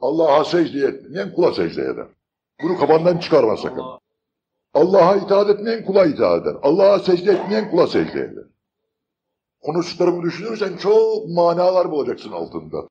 Allah'a secde etmeyen kula secde eder. Bunu kafandan çıkarma sakın. Allah'a itaat etmeyen kula itaat eder. Allah'a secde etmeyen kula secde eder. Konuştuklarımı düşünürsen çok manalar bulacaksın altında.